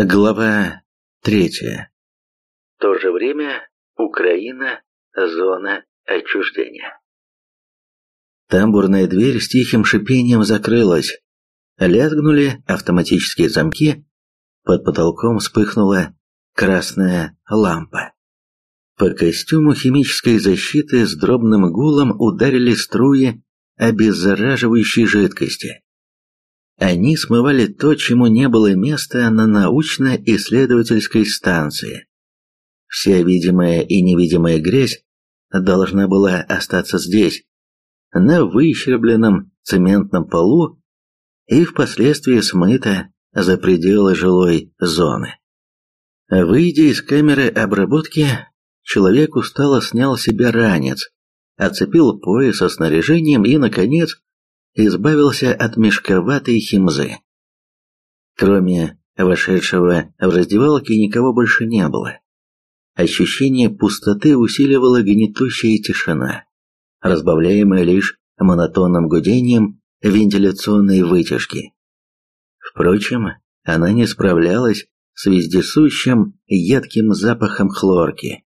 Глава третья. В то же время Украина – зона отчуждения. Тамбурная дверь с тихим шипением закрылась. Лязгнули автоматические замки. Под потолком вспыхнула красная лампа. По костюму химической защиты с дробным гулом ударили струи обеззараживающей жидкости. Они смывали то, чему не было места на научно-исследовательской станции. Вся видимая и невидимая грязь должна была остаться здесь, на выщербленном цементном полу и впоследствии смыта за пределы жилой зоны. Выйдя из камеры обработки, человек устало снял себе ранец, оцепил пояс со снаряжением и, наконец, избавился от мешковатой химзы. Кроме вошедшего в раздевалке никого больше не было. Ощущение пустоты усиливала гнетущая тишина, разбавляемая лишь монотонным гудением вентиляционной вытяжки. Впрочем, она не справлялась с вездесущим едким запахом хлорки.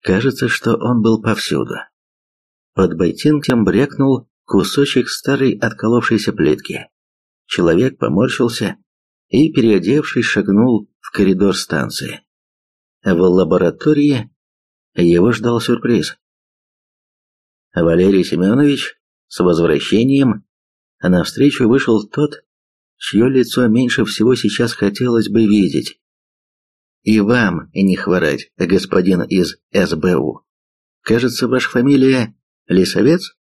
Кажется, что он был повсюду. Под ботинком брякнул кусочек старой отколовшейся плитки. Человек поморщился и, переодевшись, шагнул в коридор станции. В лаборатории его ждал сюрприз. Валерий Семенович с возвращением навстречу вышел тот, чье лицо меньше всего сейчас хотелось бы видеть. И вам не хворать, господин из СБУ. Кажется, ваша фамилия Лисовец?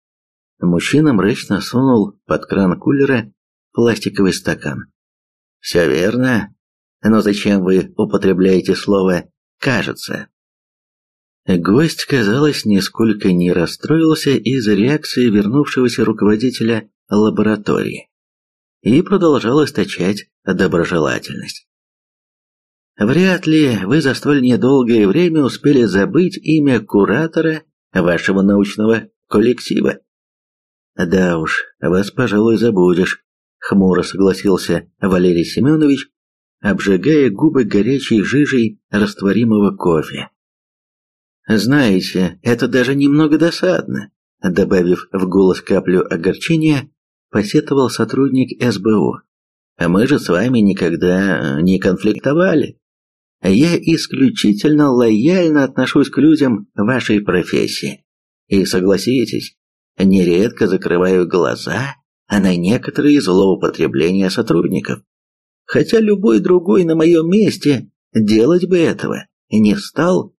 Мужчина мрачно сунул под кран кулера пластиковый стакан. «Все верно. Но зачем вы употребляете слово «кажется»?» Гость, казалось, нисколько не расстроился из-за реакции вернувшегося руководителя лаборатории и продолжал источать доброжелательность. Вряд ли вы за столь недолгое время успели забыть имя куратора вашего научного коллектива. «Да уж, вас, пожалуй, забудешь», — хмуро согласился Валерий Семенович, обжигая губы горячей жижей растворимого кофе. «Знаете, это даже немного досадно», — добавив в голос каплю огорчения, посетовал сотрудник СБУ. «А мы же с вами никогда не конфликтовали. Я исключительно лояльно отношусь к людям вашей профессии. И согласитесь, нередко закрываю глаза на некоторые злоупотребления сотрудников. Хотя любой другой на моем месте делать бы этого не стал.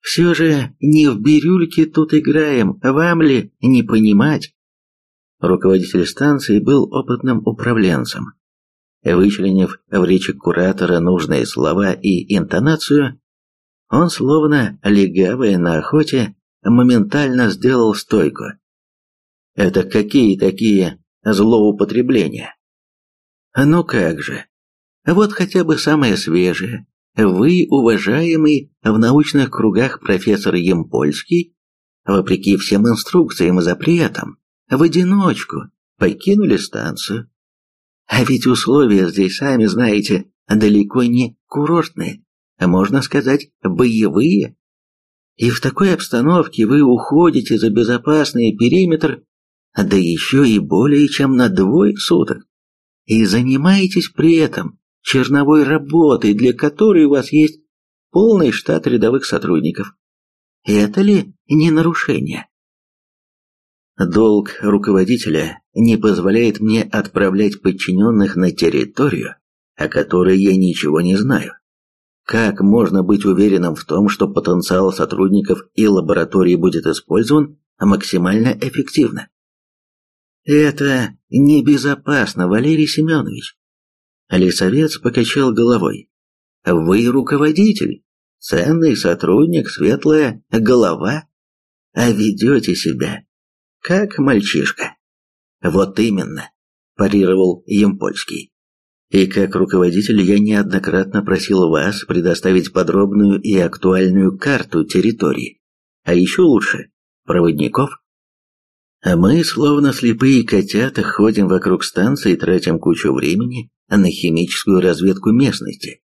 Все же не в бирюльке тут играем, вам ли не понимать? Руководитель станции был опытным управленцем. Вычленив в речи куратора нужные слова и интонацию, он, словно легавый на охоте, моментально сделал стойку. Это какие такие злоупотребления? Ну как же. Вот хотя бы самое свежее. Вы, уважаемый в научных кругах профессор Емпольский, вопреки всем инструкциям и запретам, в одиночку покинули станцию. А ведь условия здесь, сами знаете, далеко не курортные, а можно сказать, боевые. И в такой обстановке вы уходите за безопасный периметр да еще и более чем на двое суток, и занимаетесь при этом черновой работой, для которой у вас есть полный штат рядовых сотрудников. Это ли не нарушение? Долг руководителя не позволяет мне отправлять подчиненных на территорию, о которой я ничего не знаю. Как можно быть уверенным в том, что потенциал сотрудников и лаборатории будет использован максимально эффективно? «Это небезопасно, Валерий Семенович». Лисовец покачал головой. «Вы руководитель, ценный сотрудник, светлая голова, а ведете себя как мальчишка». «Вот именно», – парировал Емпольский. «И как руководитель я неоднократно просил вас предоставить подробную и актуальную карту территории, а еще лучше – проводников, мы, словно слепые котята, ходим вокруг станции и тратим кучу времени на химическую разведку местности.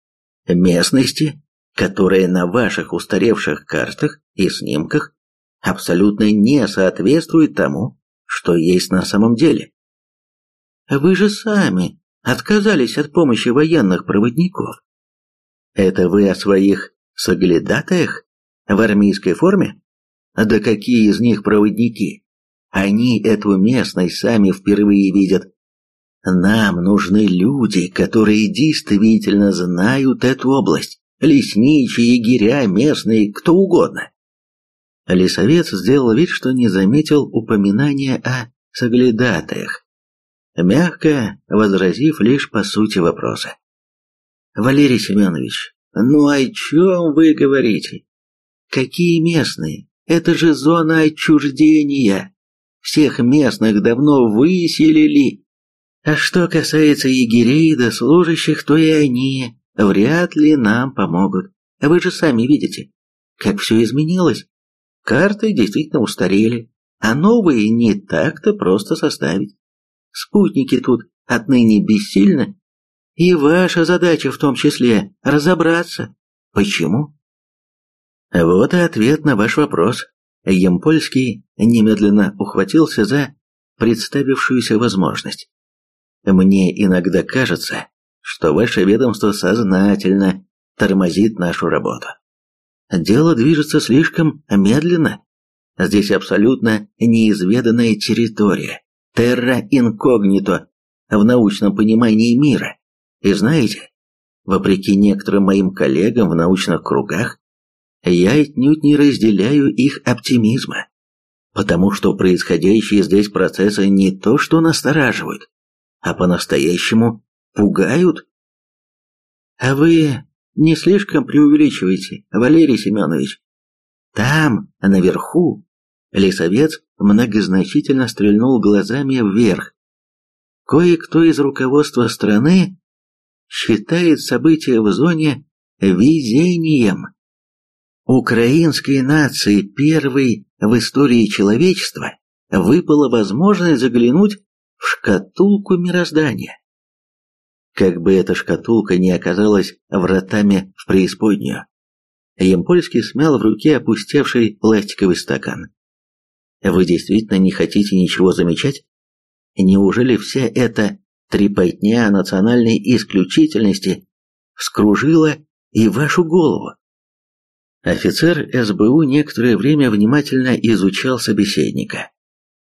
Местности, которая на ваших устаревших картах и снимках абсолютно не соответствует тому, что есть на самом деле. Вы же сами отказались от помощи военных проводников. Это вы о своих соглядатаях в армейской форме? Да какие из них проводники? Они эту местность сами впервые видят. Нам нужны люди, которые действительно знают эту область. Лесничие, егеря, местные, кто угодно. Лесовец сделал вид, что не заметил упоминания о соглядатаях, мягко возразив лишь по сути вопроса. «Валерий Семенович, ну о чем вы говорите? Какие местные? Это же зона отчуждения. Всех местных давно выселили. А что касается егерей да служащих, то и они вряд ли нам помогут. Вы же сами видите, как все изменилось. Карты действительно устарели, а новые не так-то просто составить. Спутники тут отныне бессильны, и ваша задача в том числе разобраться, почему. Вот и ответ на ваш вопрос. Емпольский немедленно ухватился за представившуюся возможность. Мне иногда кажется, что ваше ведомство сознательно тормозит нашу работу. Дело движется слишком медленно. Здесь абсолютно неизведанная территория, терра инкогнито в научном понимании мира. И знаете, вопреки некоторым моим коллегам в научных кругах, я отнюдь не разделяю их оптимизма, потому что происходящие здесь процессы не то что настораживают, а по-настоящему пугают. А вы не слишком преувеличиваете, Валерий Семенович. Там, наверху, лесовец многозначительно стрельнул глазами вверх. Кое-кто из руководства страны считает события в зоне везением. Украинской нации первой в истории человечества выпала возможность заглянуть в шкатулку мироздания. Как бы эта шкатулка не оказалась вратами в преисподнюю. Емпольский смял в руке опустевший пластиковый стакан. Вы действительно не хотите ничего замечать? Неужели вся эта трепотня национальной исключительности вскружила и вашу голову? Офицер СБУ некоторое время внимательно изучал собеседника.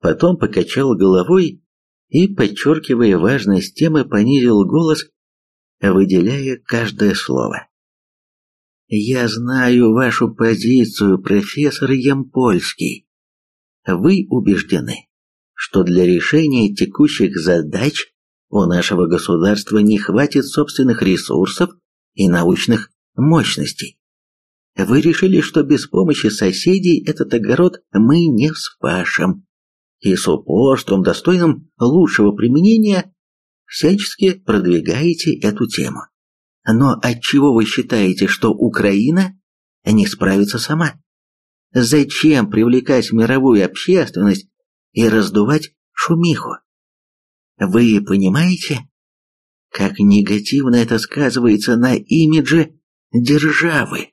Потом покачал головой и, подчеркивая важность темы, понизил голос, выделяя каждое слово. «Я знаю вашу позицию, профессор Ямпольский. Вы убеждены, что для решения текущих задач у нашего государства не хватит собственных ресурсов и научных мощностей. Вы решили, что без помощи соседей этот огород мы не вспашем, и с упорством, достойным лучшего применения, всячески продвигаете эту тему. Но отчего вы считаете, что Украина не справится сама? Зачем привлекать мировую общественность и раздувать шумиху? Вы понимаете, как негативно это сказывается на имидже державы?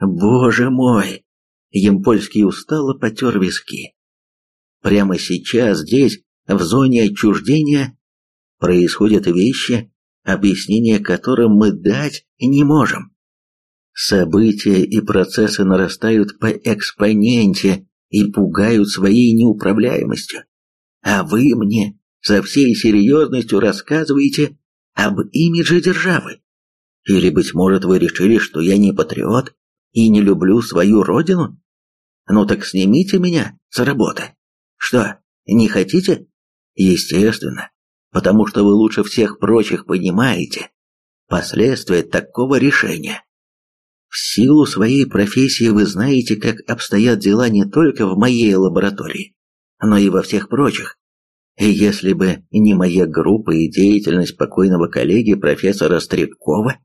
Боже мой! Емпольский устало потер виски. Прямо сейчас здесь, в зоне отчуждения, происходят вещи, объяснения которым мы дать не можем. События и процессы нарастают по экспоненте и пугают своей неуправляемостью. А вы мне со всей серьезностью рассказываете об имидже державы. Или, быть может, вы решили, что я не патриот и не люблю свою родину? Ну так снимите меня с работы. Что, не хотите? Естественно, потому что вы лучше всех прочих понимаете последствия такого решения. В силу своей профессии вы знаете, как обстоят дела не только в моей лаборатории, но и во всех прочих. И если бы не моя группа и деятельность покойного коллеги профессора Стребкова,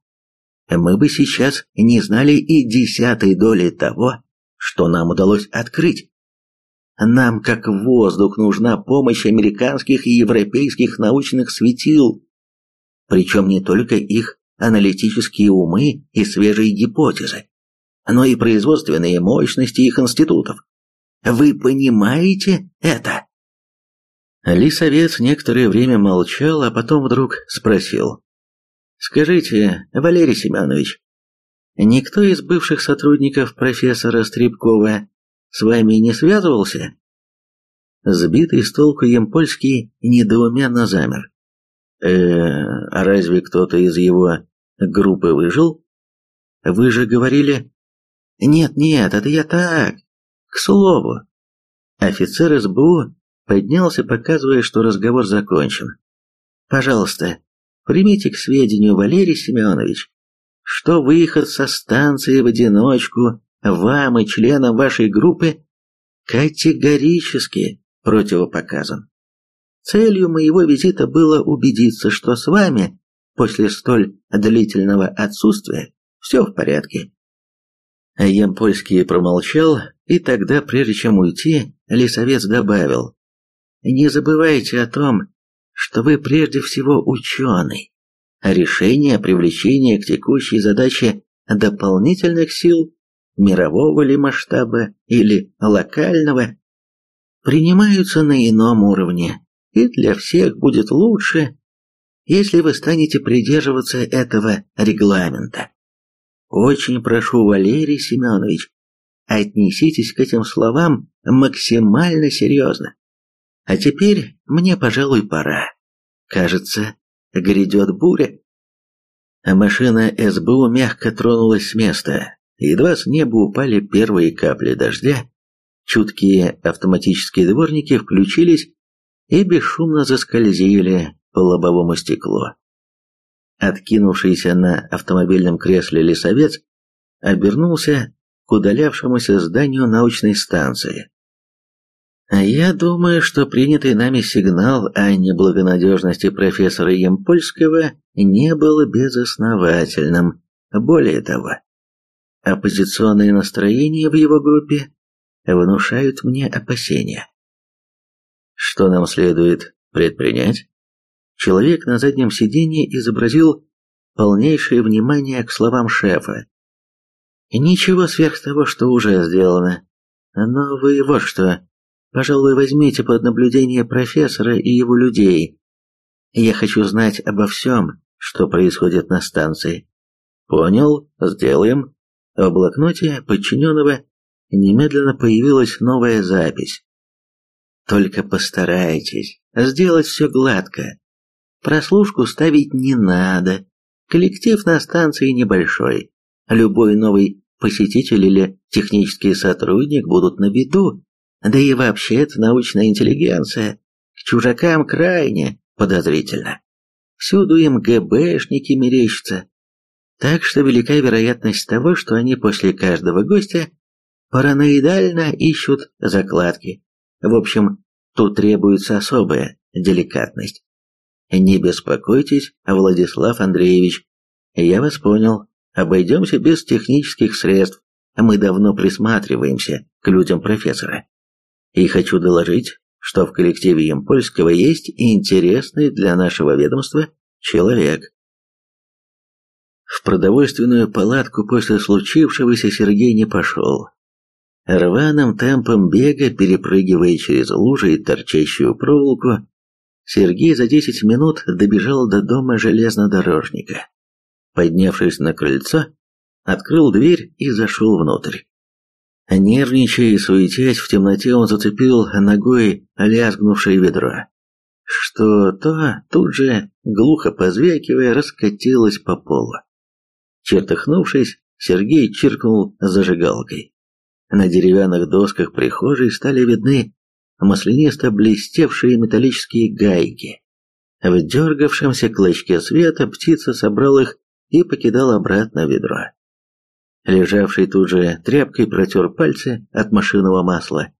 мы бы сейчас не знали и десятой доли того, что нам удалось открыть. Нам, как воздух, нужна помощь американских и европейских научных светил. причем не только их аналитические умы и свежие гипотезы, но и производственные мощности их институтов. Вы понимаете это? Лисовец некоторое время молчал, а потом вдруг спросил. «Скажите, Валерий Семенович, никто из бывших сотрудников профессора Стребкова с вами не связывался?» Сбитый с толку Емпольский недоуменно замер. э а разве кто-то из его группы выжил? Вы же говорили... Нет, нет, это я так. К слову. Офицер СБУ поднялся, показывая, что разговор закончен. Пожалуйста, примите к сведению, Валерий Семенович, что выход со станции в одиночку вам и членам вашей группы категорически противопоказан. Целью моего визита было убедиться, что с вами после столь длительного отсутствия все в порядке. Ямпольский промолчал, и тогда, прежде чем уйти, лесовец добавил, «Не забывайте о том, что вы прежде всего ученый, а решение привлечения к текущей задаче дополнительных сил, мирового ли масштаба или локального, принимаются на ином уровне, и для всех будет лучше, если вы станете придерживаться этого регламента. Очень прошу, Валерий Семенович, отнеситесь к этим словам максимально серьезно. А теперь мне, пожалуй, пора. Кажется, грядет буря. Машина СБУ мягко тронулась с места. Едва с неба упали первые капли дождя, чуткие автоматические дворники включились и бесшумно заскользили по лобовому стеклу. Откинувшийся на автомобильном кресле лесовец обернулся к удалявшемуся зданию научной станции. Я думаю, что принятый нами сигнал о неблагонадежности профессора Емпольского не был безосновательным. Более того, оппозиционные настроения в его группе внушают мне опасения. Что нам следует предпринять? Человек на заднем сиденье изобразил полнейшее внимание к словам шефа. Ничего сверх того, что уже сделано. Но вы вот что, пожалуй, возьмите под наблюдение профессора и его людей. Я хочу знать обо всем, что происходит на станции. Понял, сделаем. В блокноте подчиненного немедленно появилась новая запись. Только постарайтесь сделать все гладко. Прослушку ставить не надо. Коллектив на станции небольшой. Любой новый посетитель или технический сотрудник будут на виду. Да и вообще это научная интеллигенция. К чужакам крайне подозрительно. Всюду им ГБшники мерещатся. Так что велика вероятность того, что они после каждого гостя параноидально ищут закладки. В общем, тут требуется особая деликатность. Не беспокойтесь, Владислав Андреевич. Я вас понял. Обойдемся без технических средств. Мы давно присматриваемся к людям профессора. И хочу доложить, что в коллективе Емпольского есть интересный для нашего ведомства человек. В продовольственную палатку после случившегося Сергей не пошел. Рваным темпом бега, перепрыгивая через лужи и торчащую проволоку, Сергей за десять минут добежал до дома железнодорожника. Поднявшись на крыльцо, открыл дверь и зашел внутрь. Нервничая и суетясь, в темноте он зацепил ногой лязгнувшее ведро. Что-то тут же, глухо позвякивая, раскатилось по полу. Чертыхнувшись, Сергей чиркнул зажигалкой. На деревянных досках прихожей стали видны маслянисто блестевшие металлические гайки. В дергавшемся клочке света птица собрал их и покидал обратно ведро. Лежавший тут же тряпкой протер пальцы от машинного масла,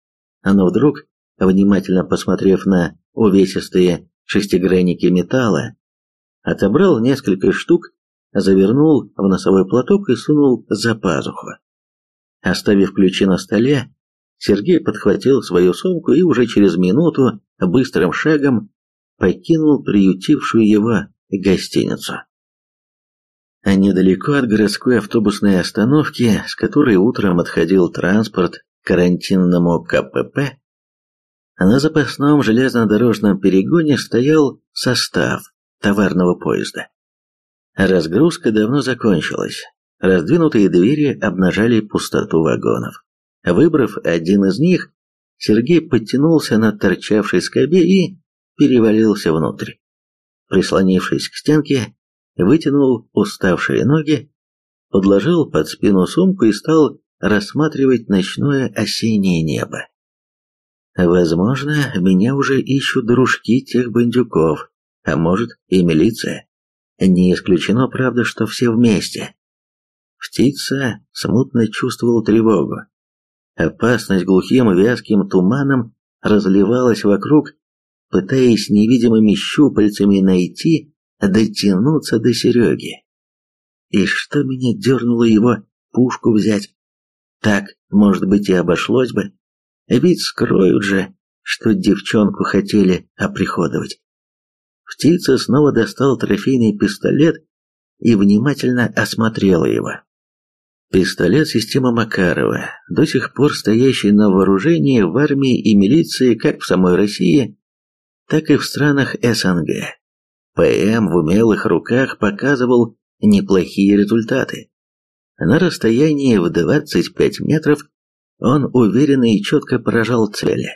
но вдруг, внимательно посмотрев на увесистые шестигранники металла, отобрал несколько штук, завернул в носовой платок и сунул за пазуху. Оставив ключи на столе, Сергей подхватил свою сумку и уже через минуту быстрым шагом покинул приютившую его гостиницу. А недалеко от городской автобусной остановки, с которой утром отходил транспорт к карантинному КПП, на запасном железнодорожном перегоне стоял состав товарного поезда. Разгрузка давно закончилась. Раздвинутые двери обнажали пустоту вагонов. Выбрав один из них, Сергей подтянулся на торчавшей скобе и перевалился внутрь. Прислонившись к стенке, вытянул уставшие ноги, подложил под спину сумку и стал рассматривать ночное осеннее небо. Возможно, меня уже ищут дружки тех бандюков, а может и милиция. Не исключено, правда, что все вместе. Птица смутно чувствовал тревогу. Опасность глухим вязким туманом разливалась вокруг, пытаясь невидимыми щупальцами найти дотянуться до Сереги. И что меня дернуло его пушку взять? Так, может быть, и обошлось бы. Ведь скроют же, что девчонку хотели оприходовать. Птица снова достал трофейный пистолет и внимательно осмотрела его. Пистолет системы Макарова, до сих пор стоящий на вооружении в армии и милиции как в самой России, так и в странах СНГ. ПМ в умелых руках показывал неплохие результаты. На расстоянии в 25 метров он уверенно и четко поражал цели.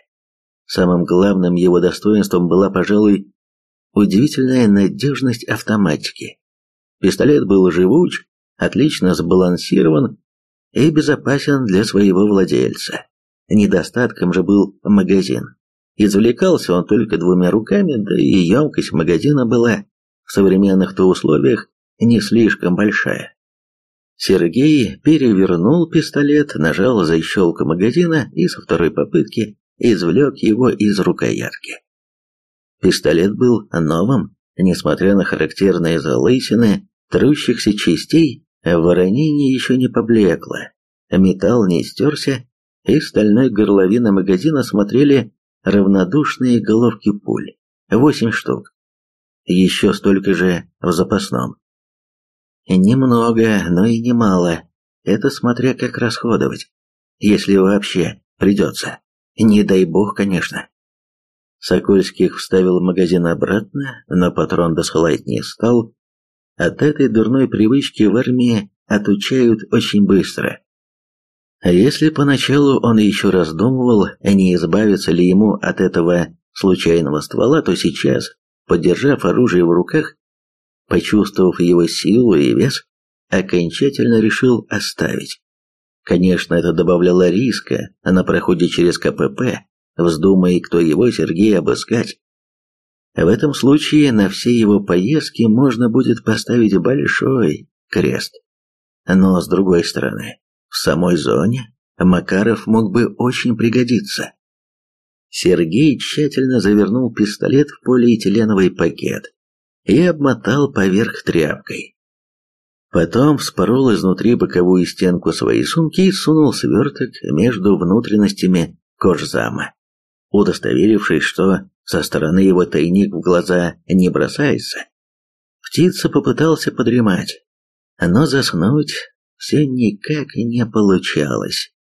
Самым главным его достоинством была, пожалуй, удивительная надежность автоматики. Пистолет был живуч, отлично сбалансирован и безопасен для своего владельца. Недостатком же был магазин. Извлекался он только двумя руками, да и емкость магазина была в современных-то условиях не слишком большая. Сергей перевернул пистолет, нажал защелку магазина и со второй попытки извлек его из рукоятки. Пистолет был новым, несмотря на характерные залысины трущихся частей, воронение еще не поблекло, металл не стерся, и стальной горловины магазина смотрели равнодушные головки пуль, восемь штук. Еще столько же в запасном. Немного, но и немало. Это смотря как расходовать. Если вообще придется. Не дай бог, конечно. Сокольских вставил магазин обратно, но патрон досылать не стал. От этой дурной привычки в армии отучают очень быстро. А если поначалу он еще раздумывал, не избавиться ли ему от этого случайного ствола, то сейчас, подержав оружие в руках, почувствовав его силу и вес, окончательно решил оставить. Конечно, это добавляло риска на проходе через КПП, вздумая кто его Сергей обыскать. В этом случае на все его поездки можно будет поставить большой крест. Но с другой стороны, в самой зоне Макаров мог бы очень пригодиться. Сергей тщательно завернул пистолет в полиэтиленовый пакет и обмотал поверх тряпкой. Потом вспорол изнутри боковую стенку своей сумки и сунул сверток между внутренностями кожзама. Удостоверившись, что со стороны его тайник в глаза не бросается, птица попытался подремать, но заснуть все никак не получалось.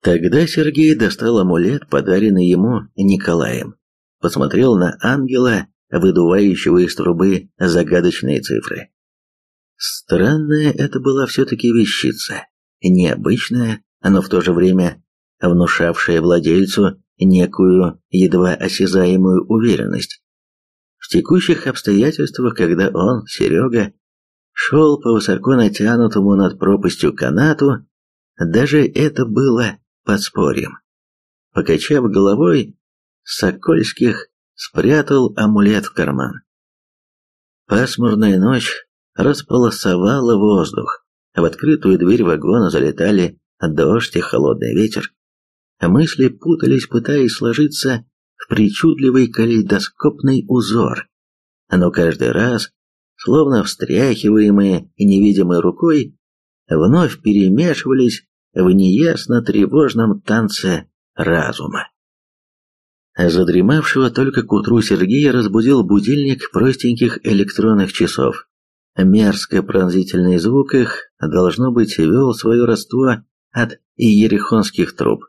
Тогда Сергей достал амулет, подаренный ему Николаем, посмотрел на ангела, выдувающего из трубы загадочные цифры. Странная это была все-таки вещица, необычная, но в то же время внушавшая владельцу некую едва осязаемую уверенность. В текущих обстоятельствах, когда он, Серега, шел по высоко натянутому над пропастью канату, даже это было подспорьем. Покачав головой, Сокольских спрятал амулет в карман. Пасмурная ночь располосовала воздух. В открытую дверь вагона залетали дождь и холодный ветер. Мысли путались, пытаясь сложиться в причудливый калейдоскопный узор. Но каждый раз словно встряхиваемые невидимой рукой, вновь перемешивались в неясно тревожном танце разума. Задремавшего только к утру Сергея разбудил будильник простеньких электронных часов. Мерзко пронзительный звук их, должно быть, вел свое родство от иерихонских труб.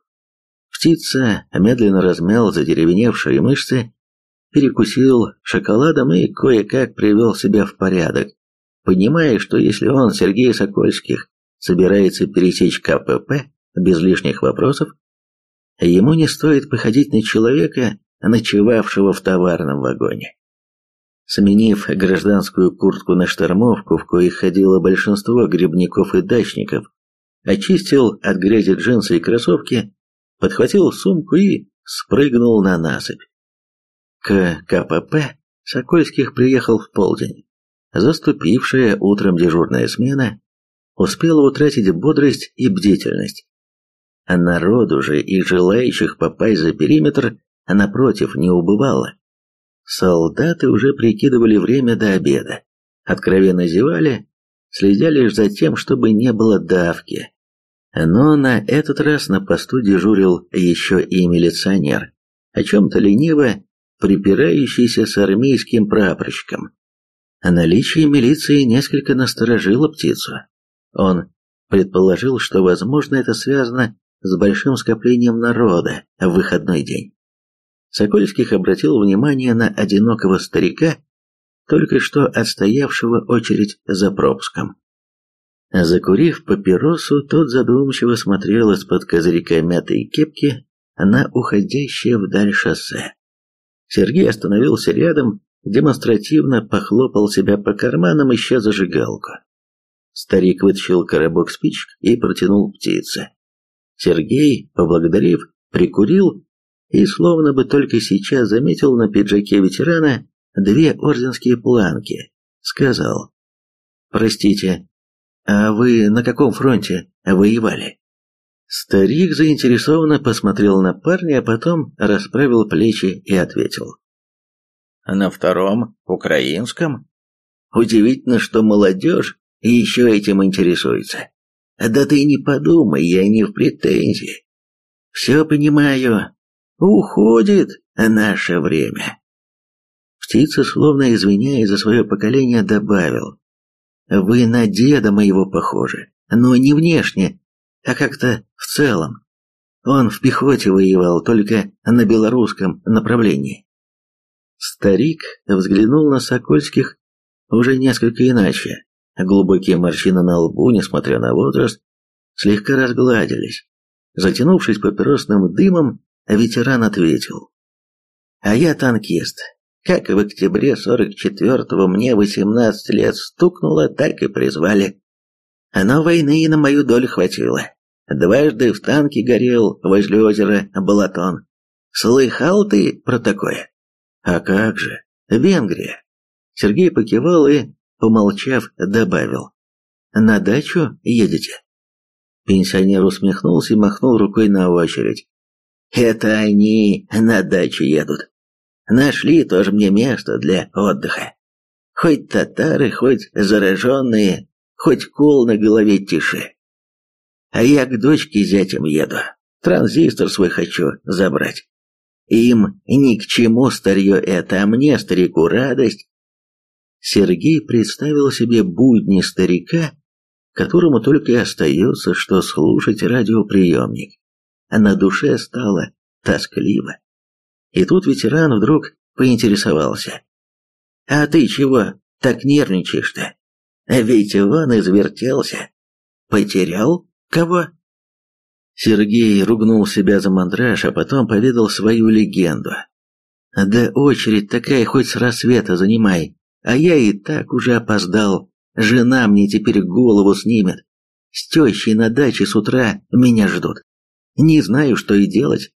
Птица медленно размял задеревеневшие мышцы, перекусил шоколадом и кое-как привел себя в порядок, понимая, что если он, Сергей Сокольских, собирается пересечь КПП без лишних вопросов, ему не стоит походить на человека, ночевавшего в товарном вагоне. Сменив гражданскую куртку на штормовку, в коих ходило большинство грибников и дачников, очистил от грязи джинсы и кроссовки, подхватил сумку и спрыгнул на насыпь. К КПП Сокольских приехал в полдень. Заступившая утром дежурная смена успела утратить бодрость и бдительность. А народу же и желающих попасть за периметр, напротив, не убывало. Солдаты уже прикидывали время до обеда, откровенно зевали, следя лишь за тем, чтобы не было давки. Но на этот раз на посту дежурил еще и милиционер, о чем-то лениво припирающийся с армейским прапорщиком. Наличие милиции несколько насторожило птицу. Он предположил, что, возможно, это связано с большим скоплением народа в выходной день. Сокольских обратил внимание на одинокого старика, только что отстоявшего очередь за пропуском. Закурив папиросу, тот задумчиво смотрел из-под козырька мятой кепки на уходящее вдаль шоссе. Сергей остановился рядом, демонстративно похлопал себя по карманам, ища зажигалку. Старик вытащил коробок спичек и протянул птице. Сергей, поблагодарив, прикурил и словно бы только сейчас заметил на пиджаке ветерана две орденские планки. Сказал, «Простите, а вы на каком фронте воевали?» Старик заинтересованно посмотрел на парня, а потом расправил плечи и ответил. «На втором, украинском? Удивительно, что молодежь еще этим интересуется. Да ты не подумай, я не в претензии. Все понимаю, Уходит наше время. Птица, словно извиняясь за свое поколение, добавил. Вы на деда моего похожи, но не внешне, а как-то в целом. Он в пехоте воевал, только на белорусском направлении. Старик взглянул на Сокольских уже несколько иначе. Глубокие морщины на лбу, несмотря на возраст, слегка разгладились. Затянувшись папиросным дымом, Ветеран ответил. А я танкист. Как в октябре 44-го мне 18 лет стукнуло, так и призвали. Но войны и на мою долю хватило. Дважды в танке горел возле озера Балатон. Слыхал ты про такое? А как же? Венгрия. Сергей покивал и, помолчав, добавил. На дачу едете? Пенсионер усмехнулся и махнул рукой на очередь. Это они на дачу едут. Нашли тоже мне место для отдыха. Хоть татары, хоть зараженные, хоть кол на голове тише. А я к дочке зятем еду. Транзистор свой хочу забрать. Им ни к чему старье это, а мне, старику, радость. Сергей представил себе будни старика, которому только и остается, что слушать радиоприемник а на душе стало тоскливо. И тут ветеран вдруг поинтересовался. «А ты чего так нервничаешь-то? Ведь он извертелся. Потерял кого?» Сергей ругнул себя за мандраж, а потом поведал свою легенду. «Да очередь такая хоть с рассвета занимай, а я и так уже опоздал. Жена мне теперь голову снимет. С тещей на даче с утра меня ждут. Не знаю, что и делать.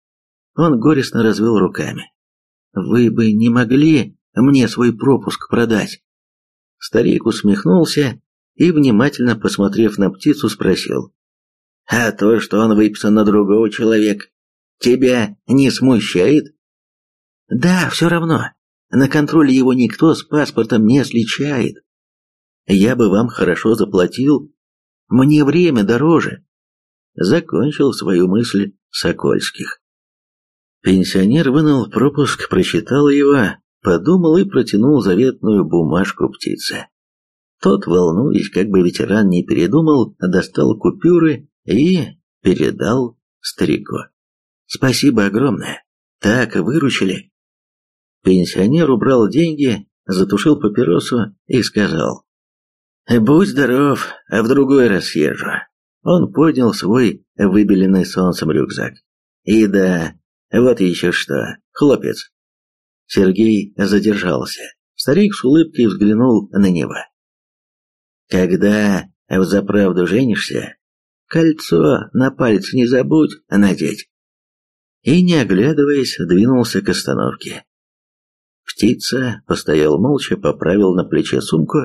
Он горестно развел руками. Вы бы не могли мне свой пропуск продать? Старик усмехнулся и, внимательно посмотрев на птицу, спросил. А то, что он выписан на другого человека, тебя не смущает? Да, все равно. На контроле его никто с паспортом не сличает. Я бы вам хорошо заплатил. Мне время дороже закончил свою мысль Сокольских. Пенсионер вынул пропуск, прочитал его, подумал и протянул заветную бумажку птице. Тот, волнуясь, как бы ветеран не передумал, достал купюры и передал старику. «Спасибо огромное. Так выручили». Пенсионер убрал деньги, затушил папиросу и сказал. «Будь здоров, а в другой раз съезжу». Он поднял свой выбеленный солнцем рюкзак. «И да, вот еще что, хлопец». Сергей задержался. Старик с улыбкой взглянул на него. Когда в заправду женишься, кольцо на пальце не забудь надеть. И, не оглядываясь, двинулся к остановке. Птица постоял молча, поправил на плече сумку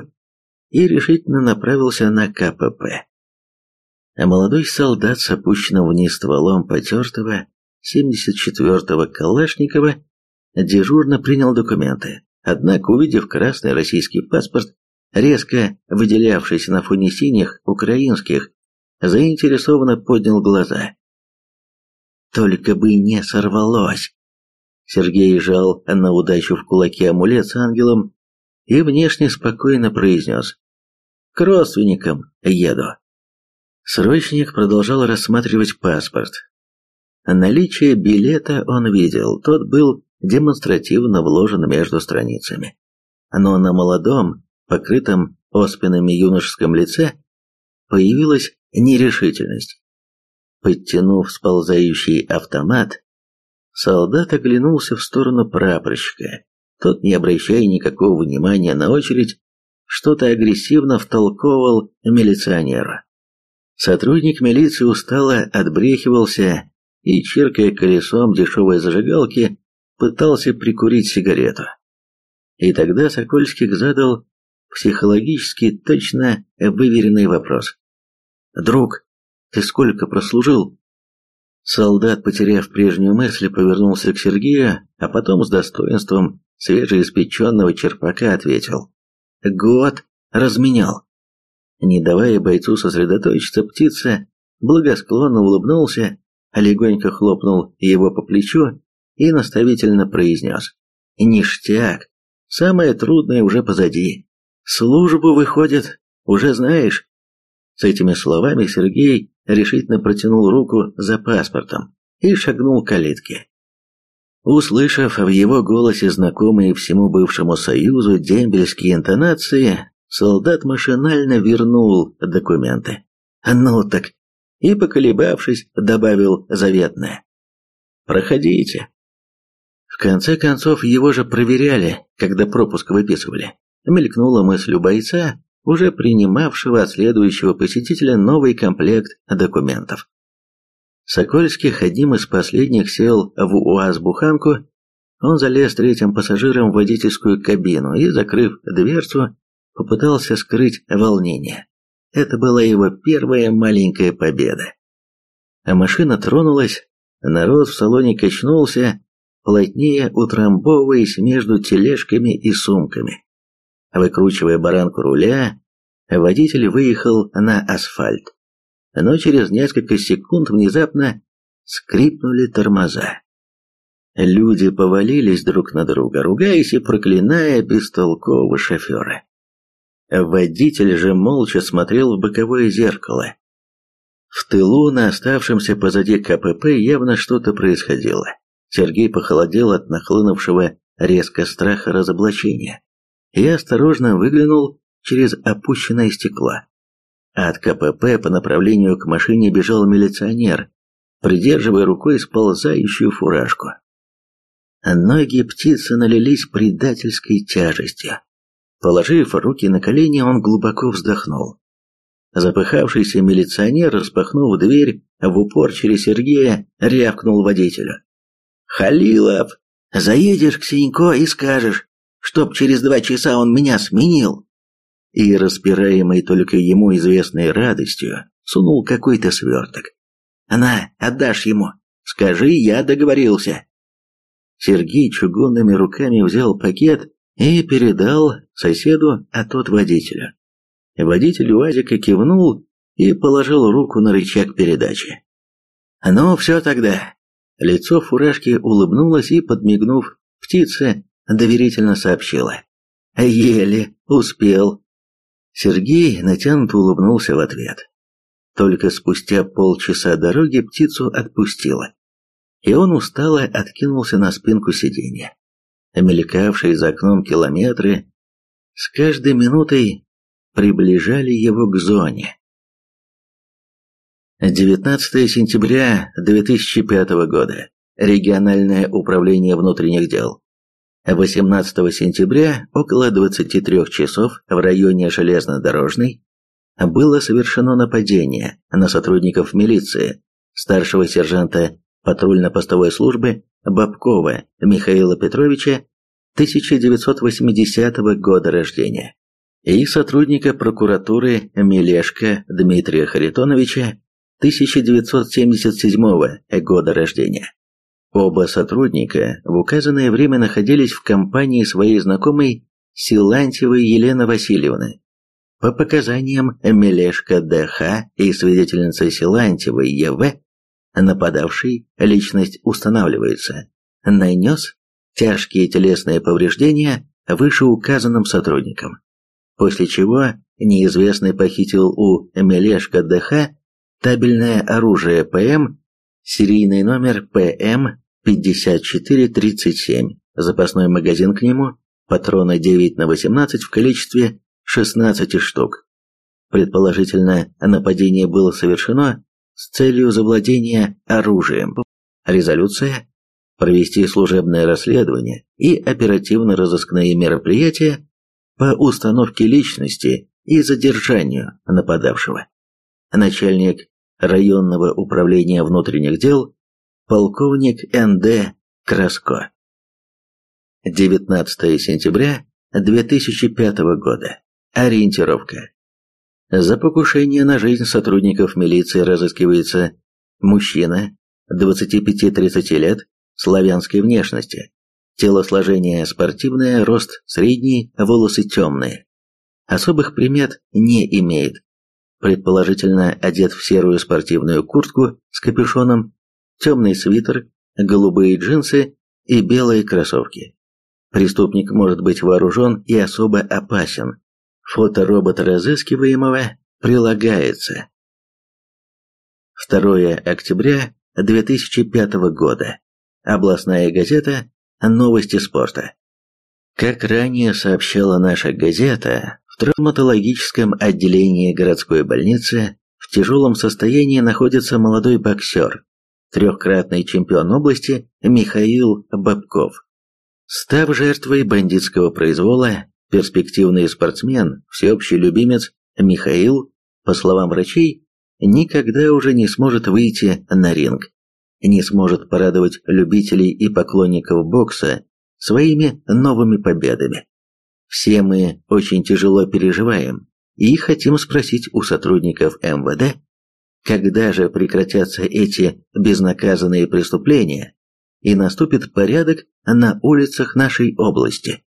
и решительно направился на КПП. А молодой солдат с опущенным вниз стволом потертого 74-го Калашникова дежурно принял документы, однако, увидев красный российский паспорт, резко выделявшийся на фоне синих украинских, заинтересованно поднял глаза. Только бы не сорвалось. Сергей жал на удачу в кулаке амулет с ангелом и внешне спокойно произнес. «К родственникам еду». Срочник продолжал рассматривать паспорт. Наличие билета он видел, тот был демонстративно вложен между страницами. Но на молодом, покрытом оспинами юношеском лице, появилась нерешительность. Подтянув сползающий автомат, солдат оглянулся в сторону прапорщика. Тот, не обращая никакого внимания на очередь, что-то агрессивно втолковывал милиционеру. Сотрудник милиции устало отбрехивался и, чиркая колесом дешевой зажигалки, пытался прикурить сигарету. И тогда Сокольских задал психологически точно выверенный вопрос. «Друг, ты сколько прослужил?» Солдат, потеряв прежнюю мысль, повернулся к Сергею, а потом с достоинством свежеиспеченного черпака ответил. «Год разменял». Не давая бойцу сосредоточиться, птица благосклонно улыбнулся, легонько хлопнул его по плечу и наставительно произнес. «Ништяк! Самое трудное уже позади. Службу, выходит, уже знаешь?» С этими словами Сергей решительно протянул руку за паспортом и шагнул к калитке. Услышав в его голосе знакомые всему бывшему союзу дембельские интонации, солдат машинально вернул документы. «Ну так...» И, поколебавшись, добавил заветное. «Проходите». В конце концов, его же проверяли, когда пропуск выписывали мелькнула мысль у бойца, уже принимавшего от следующего посетителя новый комплект документов. Сокольских одним из последних сел в УАЗ-буханку, он залез третьим пассажиром в водительскую кабину и, закрыв дверцу, попытался скрыть волнение. Это была его первая маленькая победа. А машина тронулась, народ в салоне качнулся, плотнее утрамбовываясь между тележками и сумками. Выкручивая баранку руля, водитель выехал на асфальт. Но через несколько секунд внезапно скрипнули тормоза. Люди повалились друг на друга, ругаясь и проклиная бестолкового шофера. Водитель же молча смотрел в боковое зеркало. В тылу на оставшемся позади КПП явно что-то происходило. Сергей похолодел от нахлынувшего резко страха разоблачения. Я осторожно выглянул через опущенное стекло. От КПП по направлению к машине бежал милиционер, придерживая рукой сползающую фуражку. Ноги птицы налились предательской тяжестью. Положив руки на колени, он глубоко вздохнул. Запыхавшийся милиционер, распахнув дверь, в упор через Сергея рявкнул водителю. «Халилов, заедешь к Синько и скажешь, чтоб через два часа он меня сменил. И, распираемый только ему известной радостью, сунул какой-то сверток. «На, отдашь ему. Скажи, я договорился». Сергей чугунными руками взял пакет и передал соседу, а тот водителю. Водитель УАЗика кивнул и положил руку на рычаг передачи. «Ну, все тогда. Лицо фуражки улыбнулось и, подмигнув, птица доверительно сообщила. «Еле успел». Сергей натянуто улыбнулся в ответ. Только спустя полчаса дороги птицу отпустила, и он устало откинулся на спинку сиденья. Мелькавшие за окном километры с каждой минутой приближали его к зоне. 19 сентября 2005 года. Региональное управление внутренних дел. 18 сентября около 23 часов в районе Железнодорожной было совершено нападение на сотрудников милиции, старшего сержанта патрульно-постовой службы Бабкова Михаила Петровича 1980 года рождения и сотрудника прокуратуры Мелешка Дмитрия Харитоновича 1977 года рождения. Оба сотрудника в указанное время находились в компании своей знакомой Силантьевой Елены Васильевны. По показаниям Мелешка ДХ и свидетельницы Силантьевой ЕВ, нападавший, личность устанавливается, нанес тяжкие телесные повреждения вышеуказанным сотрудникам, после чего неизвестный похитил у Мелешка ДХ табельное оружие ПМ, серийный номер ПМ-5437, запасной магазин к нему, патроны 9 на 18 в количестве 16 штук. Предположительно, нападение было совершено с целью завладения оружием. Резолюция провести служебное расследование и оперативно-розыскные мероприятия по установке личности и задержанию нападавшего начальник районного управления внутренних дел, полковник Н.Д. Краско. 19 сентября 2005 года. Ориентировка. За покушение на жизнь сотрудников милиции разыскивается мужчина 25-30 лет славянской внешности. Телосложение спортивное, рост средний, волосы темные. Особых примет не имеет предположительно одет в серую спортивную куртку с капюшоном, темный свитер, голубые джинсы и белые кроссовки. Преступник может быть вооружен и особо опасен. Фото робота разыскиваемого прилагается. 2 октября 2005 года. Областная газета «Новости спорта». Как ранее сообщала наша газета, травматологическом отделении городской больницы в тяжелом состоянии находится молодой боксер, трехкратный чемпион области Михаил Бабков. Став жертвой бандитского произвола, перспективный спортсмен, всеобщий любимец Михаил, по словам врачей, никогда уже не сможет выйти на ринг, не сможет порадовать любителей и поклонников бокса своими новыми победами. Все мы очень тяжело переживаем и хотим спросить у сотрудников МВД, когда же прекратятся эти безнаказанные преступления и наступит порядок на улицах нашей области.